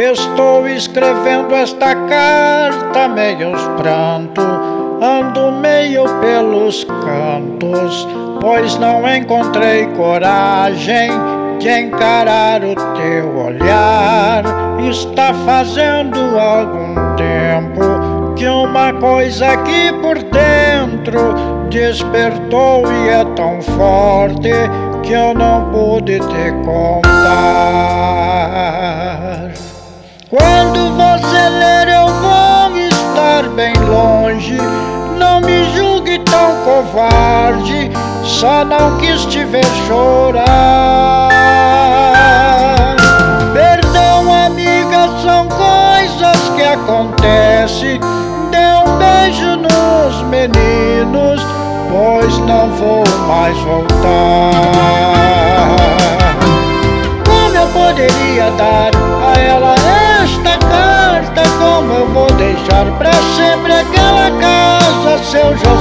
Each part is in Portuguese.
Estou escrevendo esta carta meios pranto, ando meio pelos cantos, pois não encontrei coragem de encarar o teu olhar. Está fazendo algum tempo que uma coisa aqui por dentro despertou e é tão forte que eu não pude te contar. Quando você ler, eu vou estar bem longe. Não me julgue tão covarde, só não quis te ver chorar. Perdão, amiga, são coisas que acontecem. Dê um beijo nos meninos, pois não vou mais voltar.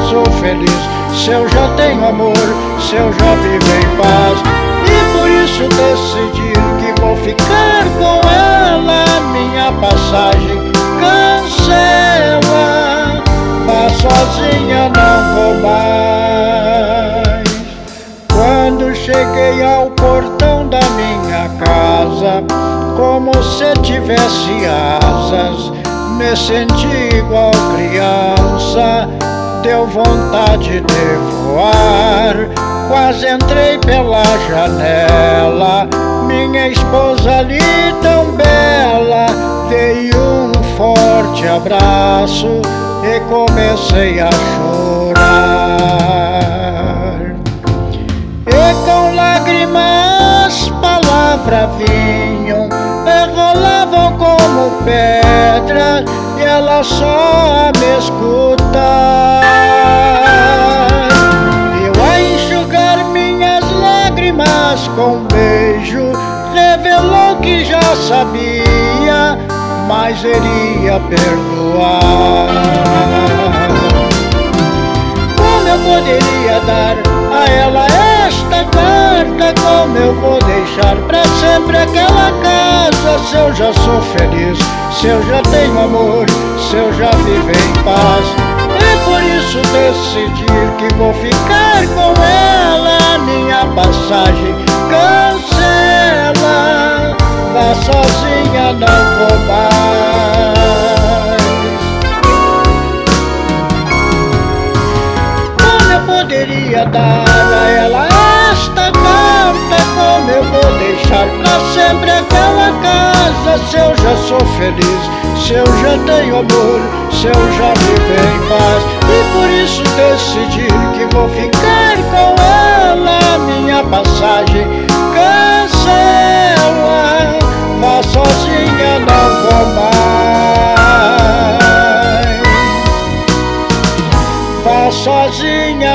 Sou feliz, se eu já tenho amor, se eu já vivo em paz. E por isso decidi que vou ficar com ela, minha passagem cancela, mas sozinha não vou mais. Quando cheguei ao portão da minha casa como se tivesse asas, me senti igual criança, deu vontade de voar. Quase entrei pela janela, minha esposa ali tão bela, dei um forte abraço e comecei a chorar. E com lágrimas palavras vinham rolavam como pedra e ela só me escuta. Já sabia, mas iria perdoar. Como eu poderia dar a ela esta carta? Como eu vou deixar pra sempre aquela casa? Se eu já sou feliz, se eu já tenho amor, se eu já vivo em paz. E por isso decidi que vou ficar com ela. Minha passagem poderia dar a ela esta carta? Como eu vou deixar pra sempre aquela casa? Se eu já sou feliz, se eu já tenho amor, se eu já vivo em paz. E por isso decidi que vou ficar com.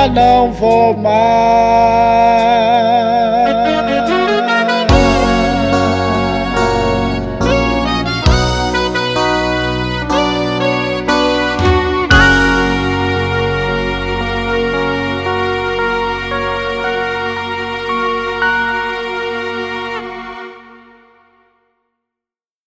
não vou mais.